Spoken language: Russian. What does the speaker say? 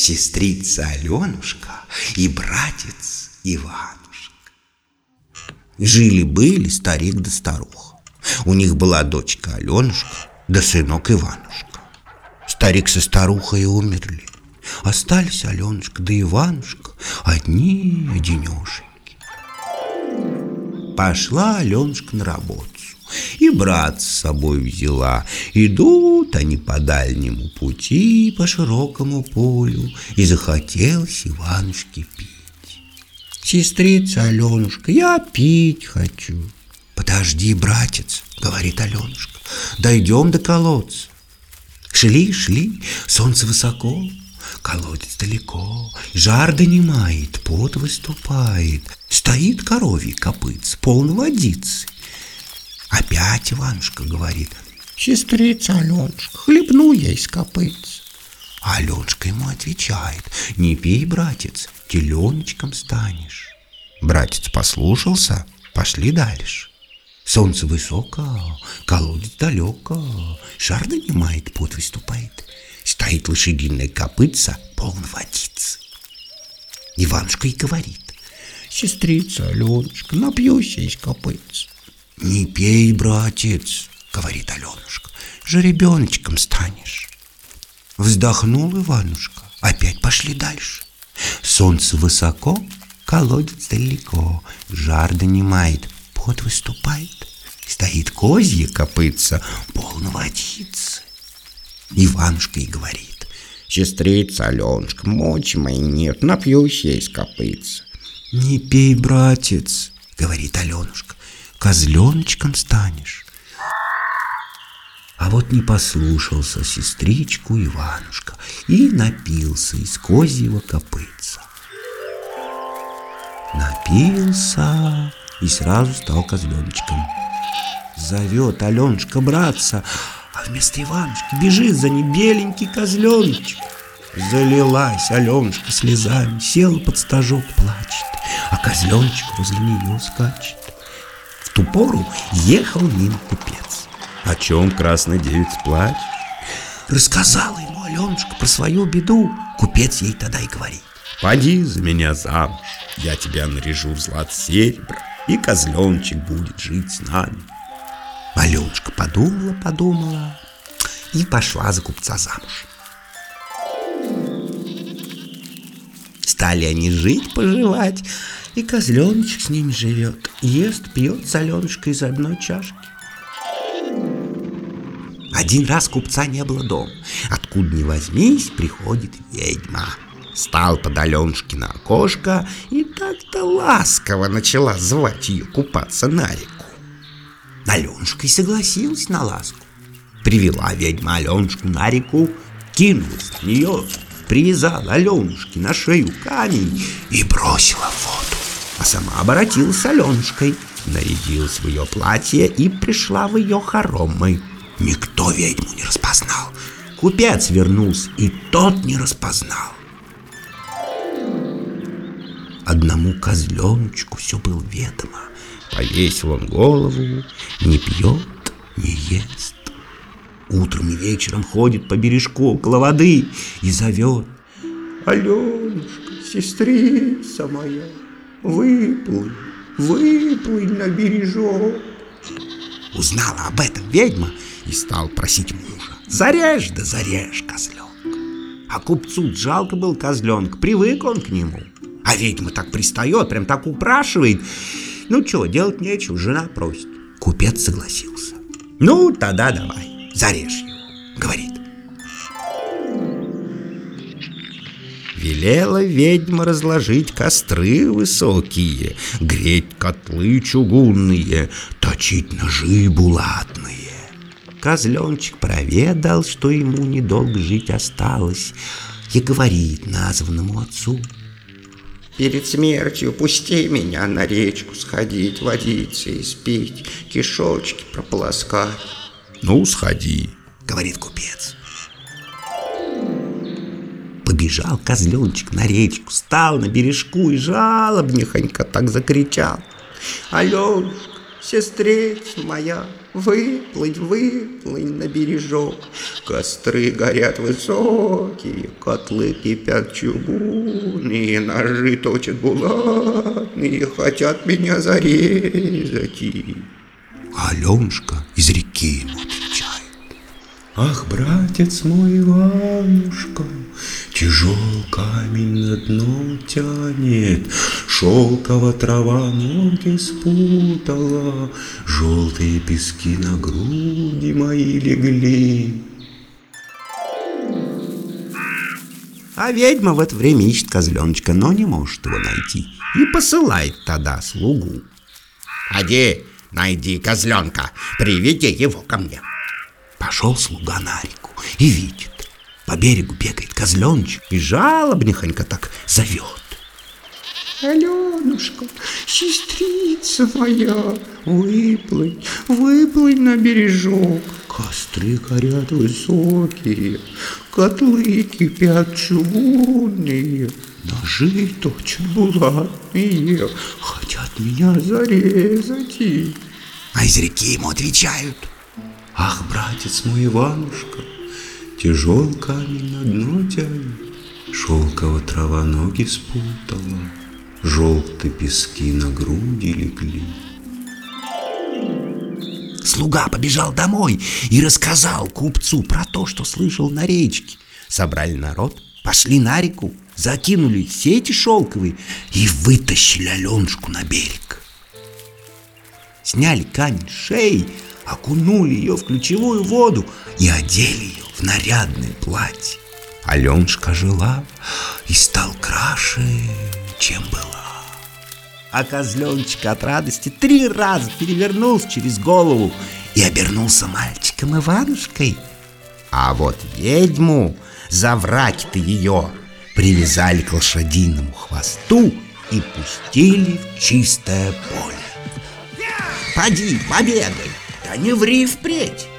сестрица Аленушка и братец Иванушка. Жили-были старик да старуха. У них была дочка Аленушка да сынок Иванушка. Старик со старухой умерли. Остались Аленушка да Иванушка одни одинешеньки. Пошла Аленушка на работу и брат с собой взяла. Идут они по дальнему пути, по широкому полю, и захотелось Иванушке пить. Сестрица Аленушка, я пить хочу. Подожди, братец, говорит Аленушка, дойдем до колодца. Шли, шли, солнце высоко, колодец далеко, жар донимает, пот выступает, стоит коровий копытц, полно водицы. Опять Иванушка говорит, сестрица Аленушка, хлебну я из копытца. А Аленушка ему отвечает, не пей, братец, теленочком станешь. Братец послушался, пошли дальше. Солнце высоко, колодец далеко, шар донимает, пот выступает. Стоит лошадиная копытца, полно водицы. Иванушка и говорит, сестрица Аленушка, напьюсь из копытца. «Не пей, братец», — говорит Аленушка, — «жеребеночком станешь». Вздохнул Иванушка, опять пошли дальше. Солнце высоко, колодец далеко, жар донимает, пот выступает. Стоит козье копытца, полно водицы. Иванушка и говорит, «Сестрица Аленушка, мочи моей нет, напьюсь я из копытца». «Не пей, братец», — говорит Аленушка, козленочком станешь. А вот не послушался сестричку Иванушка и напился из козьего копытца. Напился и сразу стал козленочком. Зовет Аленушка братца, а вместо Иванушки бежит за ним беленький козленочек. Залилась Аленушка слезами, села под стажок, плачет, а козленочек возле нее скачет ту пору ехал мимо купец. О чем красная девица плачет? Рассказала ему Аленушка про свою беду. Купец ей тогда и говорит. Поди за меня замуж, я тебя наряжу в злат серебра, и козленочек будет жить с нами. Аленушка подумала, подумала и пошла за купца замуж. Стали они жить, поживать, и козленочек с ними живет, ест, пьет соленушка из одной чашки. Один раз купца не было дома. Откуда ни возьмись, приходит ведьма. Стал под Аленушки на окошко и так-то ласково начала звать ее купаться на реку. Аленушка и согласилась на ласку. Привела ведьма Аленушку на реку, кинулась в нее, привязала Аленушке на шею камень и бросила в воду а сама оборотилась Аленушкой, нарядилась в ее платье и пришла в ее хоромы. Никто ведьму не распознал. Купец вернулся, и тот не распознал. Одному козленочку все было ведомо. Повесил он голову, не пьет, не ест. Утром и вечером ходит по бережку около воды и зовет. Аленушка, сестрица моя, Выплынь, выплынь на бережок. Узнала об этом ведьма и стал просить мужа. Зарежь да зарежь, козленка. А купцу жалко был козленка, привык он к нему. А ведьма так пристает, прям так упрашивает. Ну что, делать нечего, жена просит. Купец согласился. Ну, тогда давай, зарежь его, говорит. Велела ведьма разложить костры высокие, Греть котлы чугунные, точить ножи булатные. Козленчик проведал, что ему недолго жить осталось, И говорит названному отцу. Перед смертью пусти меня на речку сходить, водиться и спить, кишочки прополоскать. Ну, сходи, говорит купец. Побежал козленочек на речку, стал на бережку и жалобнехонько так закричал. Аленушка, Сестрица моя, выплыть, выплынь на бережок. Костры горят высокие, котлы кипят чугунные, Ножи точат булатные, хотят меня зарезать. Аленушка из реки. Ах, братец мой Иванушка, Тяжел камень на дно тянет, Шелкова трава ноги спутала, Желтые пески на груди мои легли. А ведьма в это время ищет козленочка, но не может его найти. И посылает тогда слугу. «Ходи, найди козленка, приведи его ко мне». Пошел слуга на реку и видит. По берегу бегает козленочек и жалобнехонько так зовет. Аленушка, сестрица моя, выплынь, выплынь на бережок. Костры горят высокие, котлы кипят чугунные, Ножи точат булатные, хотят меня зарезать. А из реки ему отвечают – Ах, братец мой Иванушка, Тяжел камень на дно тянет, Шелкова трава ноги спутала, Желтые пески на груди легли. Слуга побежал домой и рассказал купцу про то, что слышал на речке. Собрали народ, пошли на реку, закинули сети шелковые и вытащили Аленушку на берег. Сняли камень с шеи, окунули ее в ключевую воду и одели ее в нарядное платье. Аленушка жила и стал краше, чем была. А козленочек от радости три раза перевернулся через голову и обернулся мальчиком Иванушкой. А вот ведьму, за враки-то ее, привязали к лошадиному хвосту и пустили в чистое поле. Поди, побегай, да не ври впредь.